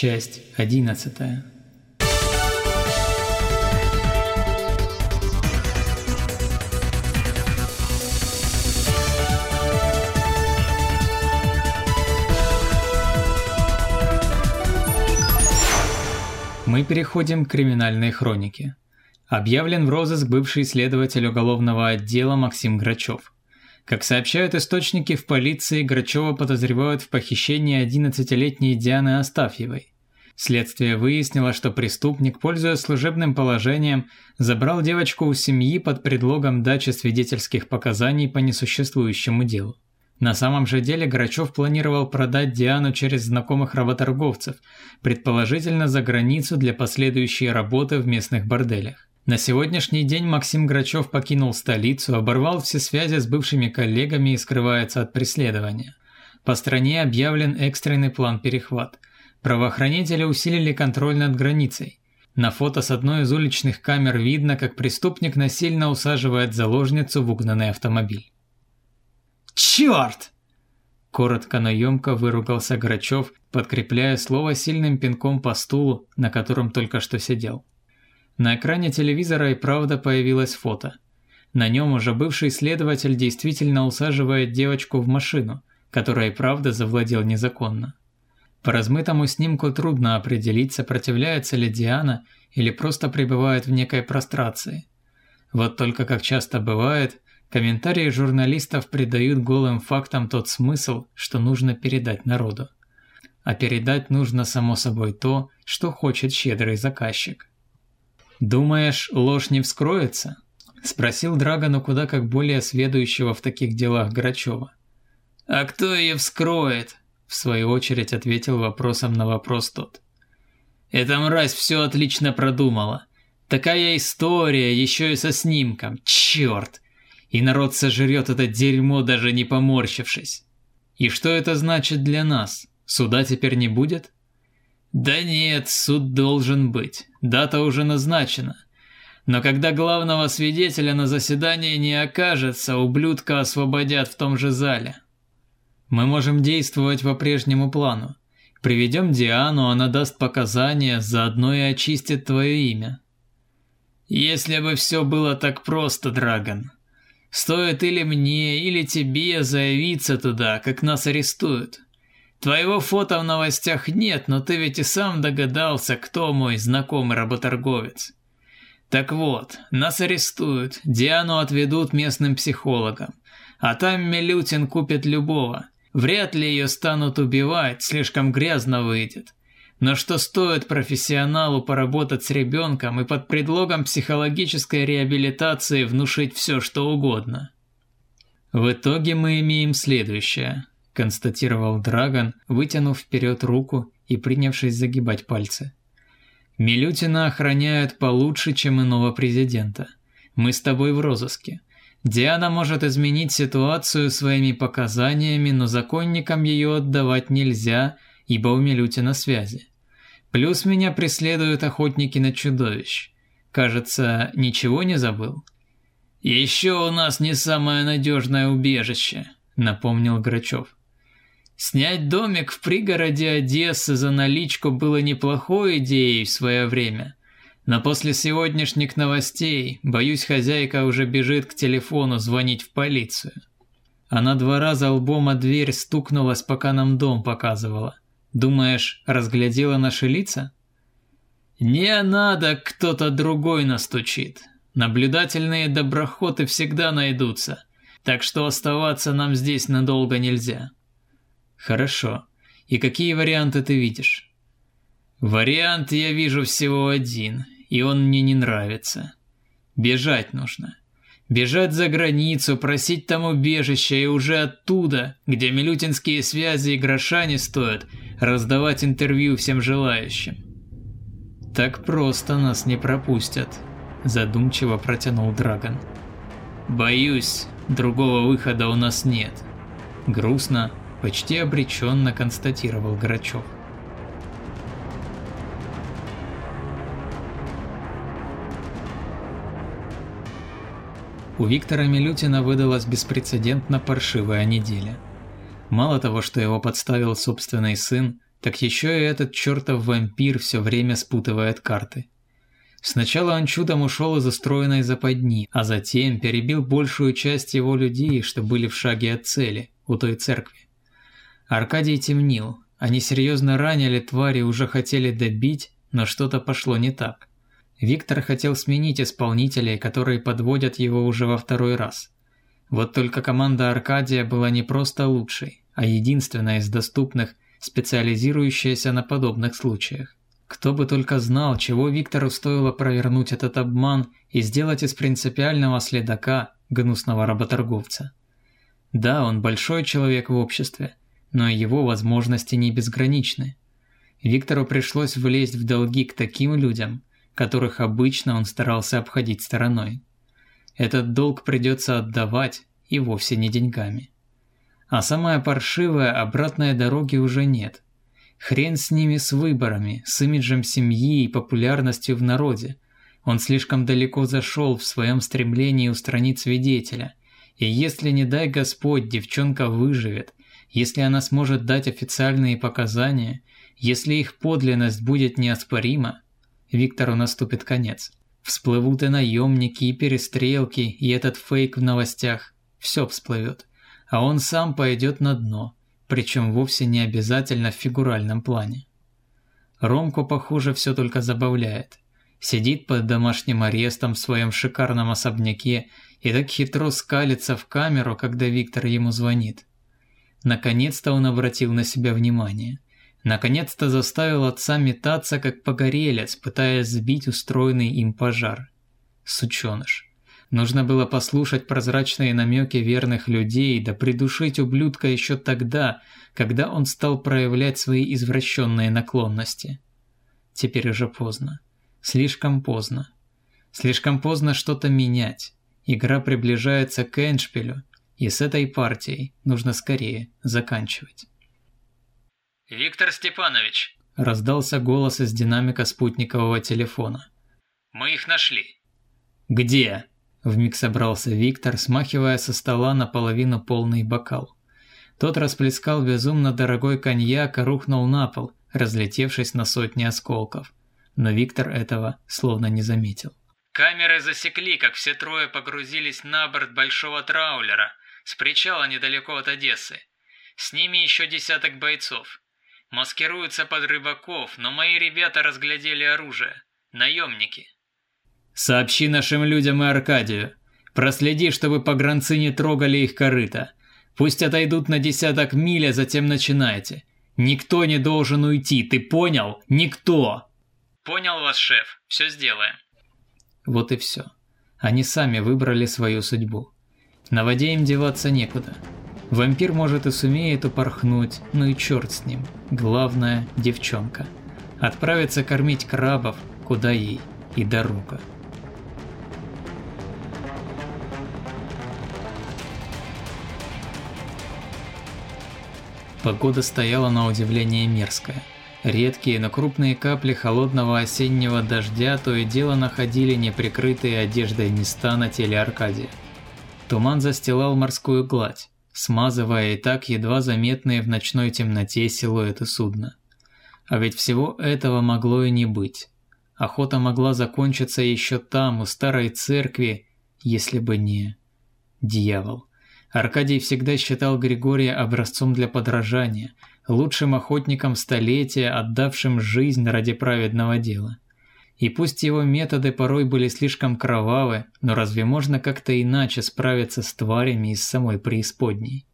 Часть одиннадцатая. Мы переходим к криминальной хронике. Объявлен в розыск бывший следователь уголовного отдела Максим Грачев. Как сообщают источники в полиции, Грачева подозревают в похищении 11-летней Дианы Астафьевой. Следствие выяснило, что преступник, пользуясь служебным положением, забрал девочку у семьи под предлогом дачи свидетельских показаний по несуществующему делу. На самом же деле Грачев планировал продать Диану через знакомых работорговцев, предположительно за границу для последующей работы в местных борделях. На сегодняшний день Максим Грачев покинул столицу, оборвал все связи с бывшими коллегами и скрывается от преследования. По стране объявлен экстренный план перехват. Правоохранители усилили контроль над границей. На фото с одной из уличных камер видно, как преступник насильно усаживает заложницу в угнанный автомобиль. Черт! Коротко, но емко выругался Грачев, подкрепляя слово сильным пинком по стулу, на котором только что сидел. На экране телевизора и правда появилось фото. На нем уже бывший следователь действительно усаживает девочку в машину, которая и правда завладел незаконно. По размытому снимку трудно определить, сопротивляется ли Диана или просто пребывает в некой прострации. Вот только как часто бывает, Комментарии журналистов придают голым фактам тот смысл, что нужно передать народу. А передать нужно само собой то, что хочет щедрый заказчик. «Думаешь, ложь не вскроется?» – спросил Драгону куда как более сведущего в таких делах Грачева. «А кто ее вскроет?» – в свою очередь ответил вопросом на вопрос тот. «Эта мразь все отлично продумала. Такая история, еще и со снимком. Черт! и народ сожрет это дерьмо, даже не поморщившись. И что это значит для нас? Суда теперь не будет? Да нет, суд должен быть. Дата уже назначена. Но когда главного свидетеля на заседании не окажется, ублюдка освободят в том же зале. Мы можем действовать по прежнему плану. Приведем Диану, она даст показания, заодно и очистит твое имя. Если бы все было так просто, Драгон. Стоит или мне, или тебе заявиться туда, как нас арестуют. Твоего фото в новостях нет, но ты ведь и сам догадался, кто мой знакомый работорговец. Так вот, нас арестуют, Диану отведут местным психологам, а там Милютин купит любого. Вряд ли ее станут убивать, слишком грязно выйдет. Но что стоит профессионалу поработать с ребенком и под предлогом психологической реабилитации внушить все, что угодно? В итоге мы имеем следующее, констатировал Драгон, вытянув вперед руку и принявшись загибать пальцы. Милютина охраняют получше, чем иного президента. Мы с тобой в розыске. Диана может изменить ситуацию своими показаниями, но законникам ее отдавать нельзя, ибо у Милютина связи. Плюс меня преследуют охотники на чудовищ. Кажется, ничего не забыл. Еще у нас не самое надежное убежище, напомнил Грачев. Снять домик в пригороде Одессы за наличку было неплохой идеей в свое время. Но после сегодняшних новостей, боюсь, хозяйка уже бежит к телефону звонить в полицию. Она два раза лбом о дверь стукнулась, пока нам дом показывала. Думаешь, разглядела наши лица? Не надо, кто-то другой настучит. Наблюдательные доброхоты всегда найдутся, так что оставаться нам здесь надолго нельзя. Хорошо. И какие варианты ты видишь? Вариант я вижу всего один, и он мне не нравится. Бежать нужно. Бежать за границу, просить там убежища и уже оттуда, где милютинские связи и гроша не стоят, раздавать интервью всем желающим. Так просто нас не пропустят, задумчиво протянул Драгон. Боюсь, другого выхода у нас нет. Грустно, почти обреченно констатировал Грачев. У Виктора Милютина выдалась беспрецедентно паршивая неделя. Мало того, что его подставил собственный сын, так еще и этот чертов вампир все время спутывает карты. Сначала он чудом ушел из устроенной западни, а затем перебил большую часть его людей, что были в шаге от цели, у той церкви. Аркадий темнил, они серьезно ранили твари уже хотели добить, но что-то пошло не так. Виктор хотел сменить исполнителей, которые подводят его уже во второй раз. Вот только команда Аркадия была не просто лучшей, а единственная из доступных, специализирующаяся на подобных случаях. Кто бы только знал, чего Виктору стоило провернуть этот обман и сделать из принципиального следака гнусного работорговца. Да, он большой человек в обществе, но его возможности не безграничны. Виктору пришлось влезть в долги к таким людям, которых обычно он старался обходить стороной. Этот долг придется отдавать и вовсе не деньгами. А самое паршивое, обратной дороги уже нет. Хрен с ними с выборами, с имиджем семьи и популярностью в народе. Он слишком далеко зашел в своем стремлении устранить свидетеля. И если, не дай Господь, девчонка выживет, если она сможет дать официальные показания, если их подлинность будет неоспорима, Виктору наступит конец. Всплывут и наемники, и перестрелки, и этот фейк в новостях. Все всплывет. А он сам пойдет на дно, причем вовсе не обязательно в фигуральном плане. Ромку, похоже, все только забавляет. Сидит под домашним арестом в своем шикарном особняке и так хитро скалится в камеру, когда Виктор ему звонит. Наконец-то он обратил на себя внимание. Наконец-то заставил отца метаться, как погорелец, пытаясь сбить устроенный им пожар. Сучёныш. Нужно было послушать прозрачные намеки верных людей, да придушить ублюдка еще тогда, когда он стал проявлять свои извращенные наклонности. Теперь уже поздно. Слишком поздно. Слишком поздно что-то менять. Игра приближается к Эншпилю, и с этой партией нужно скорее заканчивать. «Виктор Степанович!» – раздался голос из динамика спутникового телефона. «Мы их нашли». «Где?» – вмиг собрался Виктор, смахивая со стола наполовину полный бокал. Тот расплескал безумно дорогой коньяк и рухнул на пол, разлетевшись на сотни осколков. Но Виктор этого словно не заметил. Камеры засекли, как все трое погрузились на борт большого траулера с причала недалеко от Одессы. С ними еще десяток бойцов. Маскируются под рыбаков, но мои ребята разглядели оружие. Наемники. Сообщи нашим людям и Аркадию. Проследи, чтобы погранцы не трогали их корыто. Пусть отойдут на десяток миль, а затем начинайте. Никто не должен уйти, ты понял? Никто! Понял вас, шеф. Все сделаем. Вот и все. Они сами выбрали свою судьбу. На воде им деваться некуда. Вампир может и сумеет упорхнуть, ну и черт с ним. Главное – девчонка. Отправиться кормить крабов, куда ей и дорога. Погода стояла на удивление мерзкая. Редкие, но крупные капли холодного осеннего дождя то и дело находили неприкрытые одеждой места на теле Аркадия. Туман застилал морскую гладь смазывая и так едва заметные в ночной темноте силуэты судна. А ведь всего этого могло и не быть. Охота могла закончиться еще там, у старой церкви, если бы не... Дьявол. Аркадий всегда считал Григория образцом для подражания, лучшим охотником столетия, отдавшим жизнь ради праведного дела. И пусть его методы порой были слишком кровавы, но разве можно как-то иначе справиться с тварями из самой преисподней?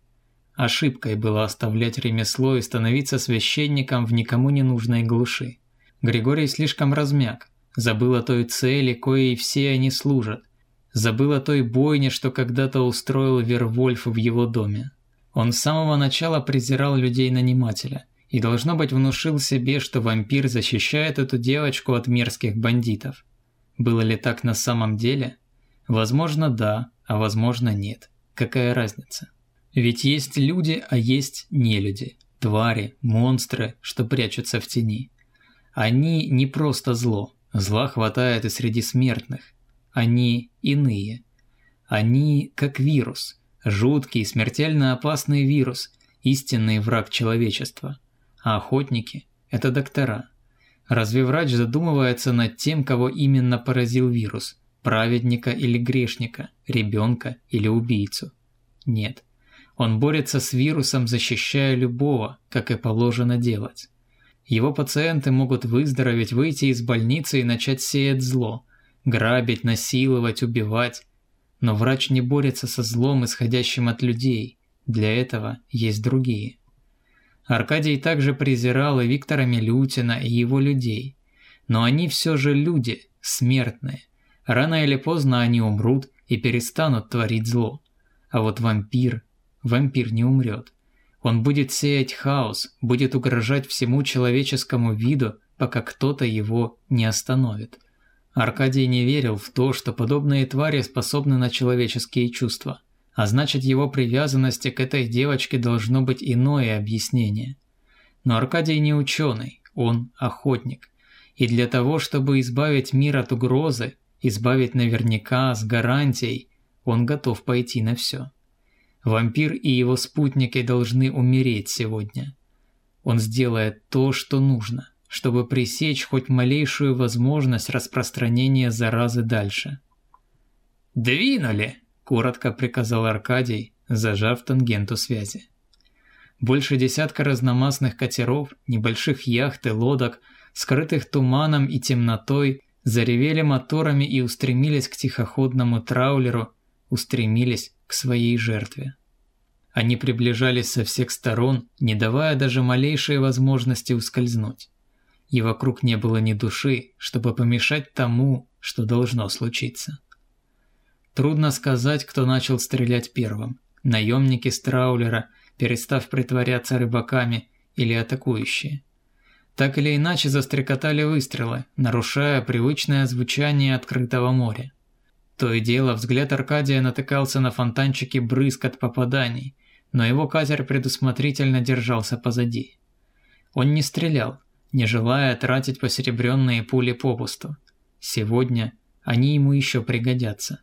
Ошибкой было оставлять ремесло и становиться священником в никому не нужной глуши. Григорий слишком размяк, забыл о той цели, коей все они служат, забыл о той бойне, что когда-то устроил Вервольф в его доме. Он с самого начала презирал людей-нанимателя – и должно быть внушил себе, что вампир защищает эту девочку от мерзких бандитов. Было ли так на самом деле? Возможно, да, а возможно, нет. Какая разница? Ведь есть люди, а есть нелюди. Твари, монстры, что прячутся в тени. Они не просто зло. Зла хватает и среди смертных. Они иные. Они как вирус. Жуткий, смертельно опасный вирус. Истинный враг человечества. А охотники – это доктора. Разве врач задумывается над тем, кого именно поразил вирус – праведника или грешника, ребенка или убийцу? Нет. Он борется с вирусом, защищая любого, как и положено делать. Его пациенты могут выздороветь, выйти из больницы и начать сеять зло, грабить, насиловать, убивать. Но врач не борется со злом, исходящим от людей. Для этого есть другие. Аркадий также презирал и Виктора Милютина, и его людей. Но они все же люди, смертные. Рано или поздно они умрут и перестанут творить зло. А вот вампир, вампир не умрет. Он будет сеять хаос, будет угрожать всему человеческому виду, пока кто-то его не остановит. Аркадий не верил в то, что подобные твари способны на человеческие чувства, а значит его привязанности к этой девочке должно быть иное объяснение. Но Аркадий не ученый, он охотник. И для того, чтобы избавить мир от угрозы, избавить наверняка, с гарантией, он готов пойти на все. Вампир и его спутники должны умереть сегодня. Он сделает то, что нужно, чтобы пресечь хоть малейшую возможность распространения заразы дальше. «Двинули!» – коротко приказал Аркадий, зажав тангенту связи. Больше десятка разномастных катеров, небольших яхт и лодок, скрытых туманом и темнотой, заревели моторами и устремились к тихоходному траулеру, устремились к своей жертве. Они приближались со всех сторон, не давая даже малейшей возможности ускользнуть. И вокруг не было ни души, чтобы помешать тому, что должно случиться. Трудно сказать, кто начал стрелять первым. Наемники с траулера, перестав притворяться рыбаками, или атакующие. Так или иначе застрекотали выстрелы, нарушая привычное звучание открытого моря. То и дело взгляд Аркадия натыкался на фонтанчики брызг от попаданий, но его катер предусмотрительно держался позади. Он не стрелял, не желая тратить посеребренные пули попусту. Сегодня они ему еще пригодятся.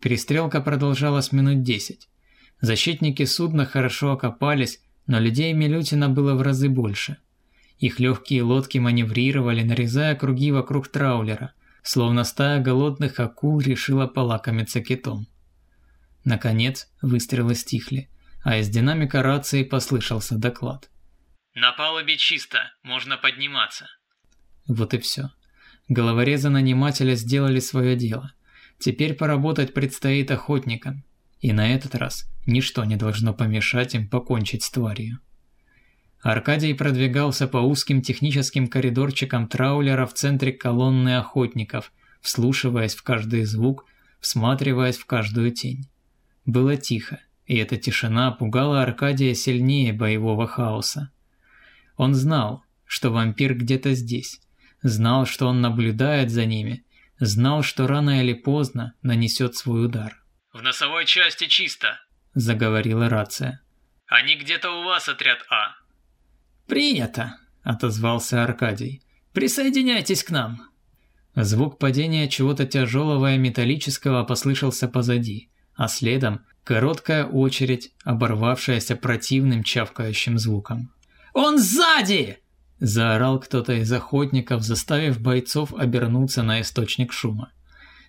Перестрелка продолжалась минут десять. Защитники судна хорошо окопались, но людей Милютина было в разы больше. Их легкие лодки маневрировали, нарезая круги вокруг траулера – словно стая голодных акул решила полакомиться китом. Наконец, выстрелы стихли, а из динамика рации послышался доклад. «На палубе чисто, можно подниматься». Вот и все. Головорезы нанимателя сделали свое дело. Теперь поработать предстоит охотникам. И на этот раз ничто не должно помешать им покончить с тварью. Аркадий продвигался по узким техническим коридорчикам траулера в центре колонны охотников, вслушиваясь в каждый звук, всматриваясь в каждую тень. Было тихо, и эта тишина пугала Аркадия сильнее боевого хаоса. Он знал, что вампир где-то здесь, знал, что он наблюдает за ними, знал, что рано или поздно нанесет свой удар. «В носовой части чисто», – заговорила рация. «Они где-то у вас, отряд А. «Принято», – отозвался Аркадий. «Присоединяйтесь к нам». Звук падения чего-то тяжелого и металлического послышался позади, а следом короткая очередь, оборвавшаяся противным чавкающим звуком. «Он сзади!» – заорал кто-то из охотников, заставив бойцов обернуться на источник шума.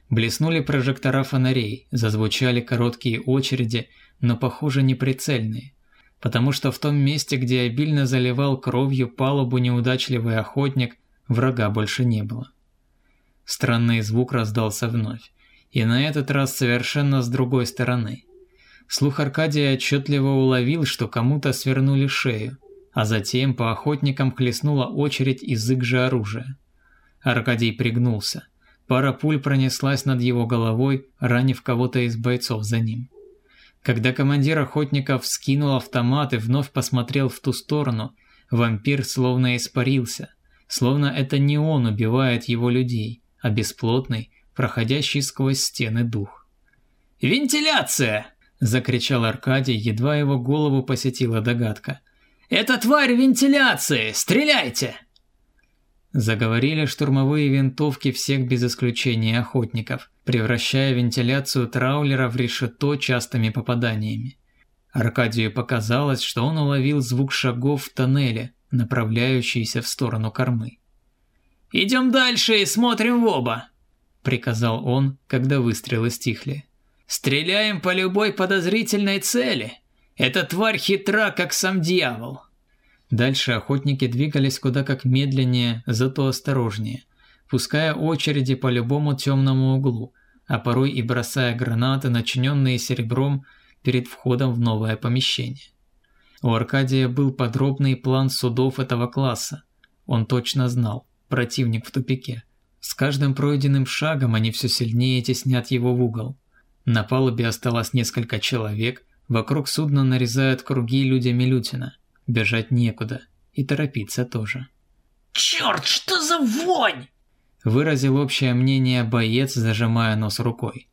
Блеснули прожектора фонарей, зазвучали короткие очереди, но, похоже, неприцельные потому что в том месте, где обильно заливал кровью палубу неудачливый охотник, врага больше не было. Странный звук раздался вновь, и на этот раз совершенно с другой стороны. Слух Аркадия отчетливо уловил, что кому-то свернули шею, а затем по охотникам хлестнула очередь из же оружия. Аркадий пригнулся. Пара пуль пронеслась над его головой, ранив кого-то из бойцов за ним. Когда командир охотников скинул автомат и вновь посмотрел в ту сторону, вампир словно испарился, словно это не он убивает его людей, а бесплотный, проходящий сквозь стены дух. «Вентиляция!» – закричал Аркадий, едва его голову посетила догадка. «Это тварь вентиляции! Стреляйте!» Заговорили штурмовые винтовки всех без исключения охотников, превращая вентиляцию траулера в решето частыми попаданиями. Аркадию показалось, что он уловил звук шагов в тоннеле, направляющиеся в сторону кормы. «Идем дальше и смотрим в оба», – приказал он, когда выстрелы стихли. «Стреляем по любой подозрительной цели. Эта тварь хитра, как сам дьявол». Дальше охотники двигались куда как медленнее, зато осторожнее, пуская очереди по любому темному углу, а порой и бросая гранаты, начиненные серебром, перед входом в новое помещение. У Аркадия был подробный план судов этого класса. Он точно знал, противник в тупике. С каждым пройденным шагом они все сильнее теснят его в угол. На палубе осталось несколько человек, вокруг судна нарезают круги люди Милютина. Бежать некуда, и торопиться тоже. «Черт, что за вонь!» Выразил общее мнение боец, зажимая нос рукой.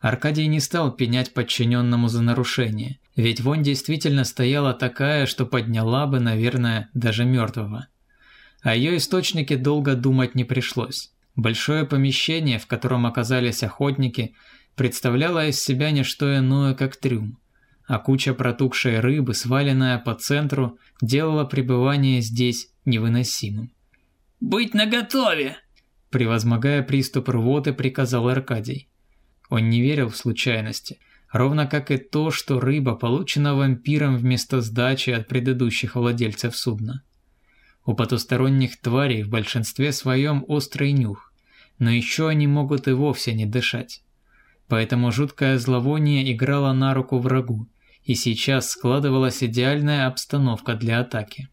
Аркадий не стал пенять подчиненному за нарушение, ведь вонь действительно стояла такая, что подняла бы, наверное, даже мертвого. О ее источнике долго думать не пришлось. Большое помещение, в котором оказались охотники, представляло из себя не что иное, как трюм, а куча протухшей рыбы, сваленная по центру, делала пребывание здесь невыносимым. «Быть наготове!» Превозмогая приступ рвоты, приказал Аркадий. Он не верил в случайности, ровно как и то, что рыба получена вампиром вместо сдачи от предыдущих владельцев судна. У потусторонних тварей в большинстве своем острый нюх, но еще они могут и вовсе не дышать. Поэтому жуткое зловоние играло на руку врагу, и сейчас складывалась идеальная обстановка для атаки.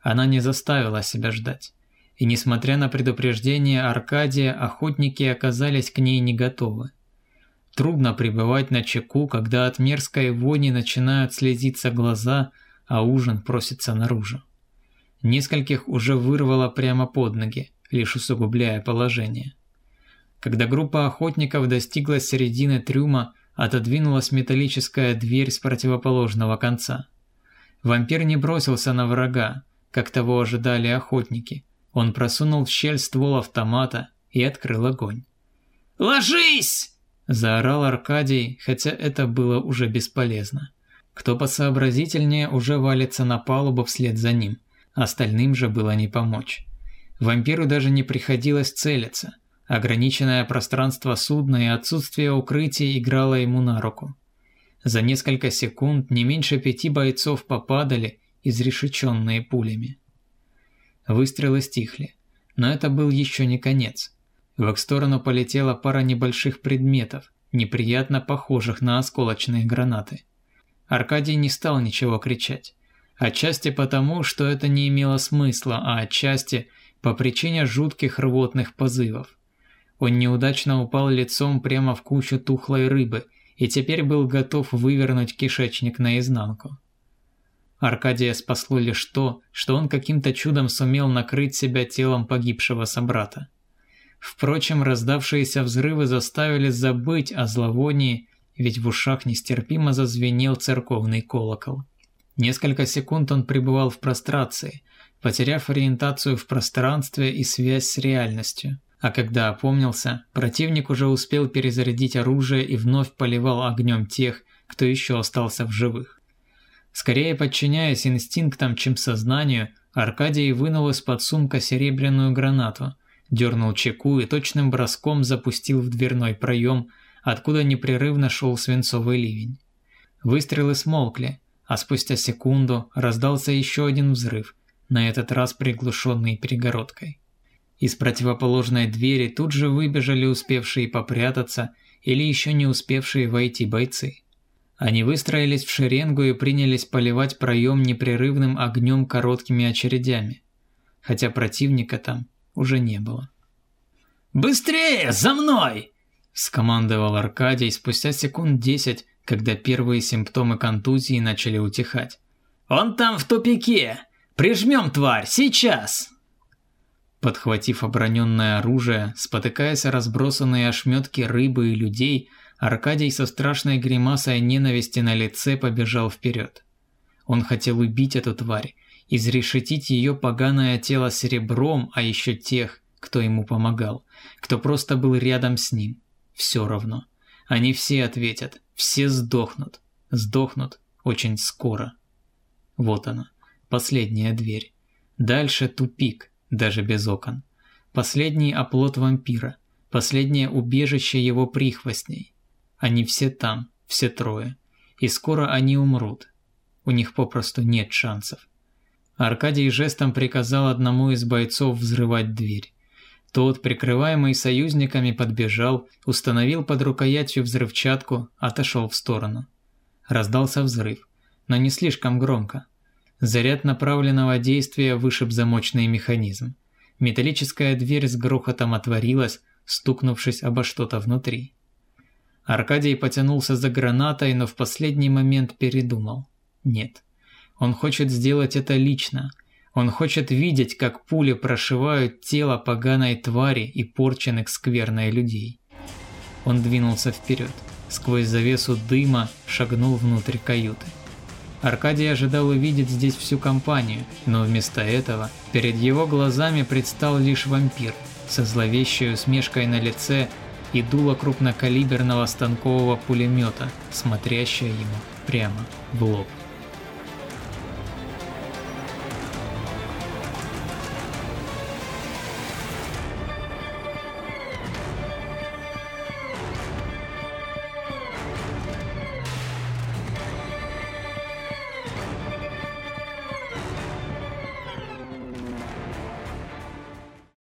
Она не заставила себя ждать. И несмотря на предупреждение Аркадия, охотники оказались к ней не готовы. Трудно пребывать на чеку, когда от мерзкой вони начинают слезиться глаза, а ужин просится наружу. Нескольких уже вырвало прямо под ноги, лишь усугубляя положение. Когда группа охотников достигла середины трюма, отодвинулась металлическая дверь с противоположного конца. Вампир не бросился на врага, как того ожидали охотники. Он просунул в щель ствол автомата и открыл огонь. «Ложись!» Заорал Аркадий, хотя это было уже бесполезно. Кто посообразительнее уже валится на палубу вслед за ним, остальным же было не помочь. Вампиру даже не приходилось целиться. Ограниченное пространство судна и отсутствие укрытия играло ему на руку. За несколько секунд не меньше пяти бойцов попадали, изрешеченные пулями. Выстрелы стихли, но это был еще не конец. В их сторону полетела пара небольших предметов, неприятно похожих на осколочные гранаты. Аркадий не стал ничего кричать. Отчасти потому, что это не имело смысла, а отчасти по причине жутких рвотных позывов. Он неудачно упал лицом прямо в кучу тухлой рыбы и теперь был готов вывернуть кишечник наизнанку. Аркадия спасло лишь то, что он каким-то чудом сумел накрыть себя телом погибшего собрата. Впрочем, раздавшиеся взрывы заставили забыть о зловонии, ведь в ушах нестерпимо зазвенел церковный колокол. Несколько секунд он пребывал в прострации, потеряв ориентацию в пространстве и связь с реальностью. А когда опомнился, противник уже успел перезарядить оружие и вновь поливал огнем тех, кто еще остался в живых. Скорее подчиняясь инстинктам, чем сознанию, Аркадий вынул из-под сумка серебряную гранату, дернул чеку и точным броском запустил в дверной проем, откуда непрерывно шел свинцовый ливень. Выстрелы смолкли, а спустя секунду раздался еще один взрыв, на этот раз приглушенный перегородкой. Из противоположной двери тут же выбежали успевшие попрятаться или еще не успевшие войти бойцы. Они выстроились в шеренгу и принялись поливать проем непрерывным огнем короткими очередями, хотя противника там уже не было. «Быстрее, за мной!» – скомандовал Аркадий спустя секунд десять, когда первые симптомы контузии начали утихать. «Он там в тупике! Прижмем тварь, сейчас!» Подхватив оброненное оружие, спотыкаясь о разбросанные ошметки рыбы и людей, Аркадий со страшной гримасой ненависти на лице побежал вперед. Он хотел убить эту тварь, изрешетить ее поганое тело серебром, а еще тех, кто ему помогал, кто просто был рядом с ним. Все равно. Они все ответят, все сдохнут. Сдохнут очень скоро. Вот она, последняя дверь. Дальше тупик, даже без окон. Последний оплот вампира, последнее убежище его прихвостней. Они все там, все трое. И скоро они умрут. У них попросту нет шансов. Аркадий жестом приказал одному из бойцов взрывать дверь. Тот, прикрываемый союзниками, подбежал, установил под рукоятью взрывчатку, отошел в сторону. Раздался взрыв, но не слишком громко. Заряд направленного действия вышиб замочный механизм. Металлическая дверь с грохотом отворилась, стукнувшись обо что-то внутри. Аркадий потянулся за гранатой, но в последний момент передумал. Нет. Он хочет сделать это лично. Он хочет видеть, как пули прошивают тело поганой твари и порченных скверной людей. Он двинулся вперед. Сквозь завесу дыма шагнул внутрь каюты. Аркадий ожидал увидеть здесь всю компанию, но вместо этого перед его глазами предстал лишь вампир со зловещей усмешкой на лице и дуло крупнокалиберного станкового пулемета, смотрящее ему прямо в лоб.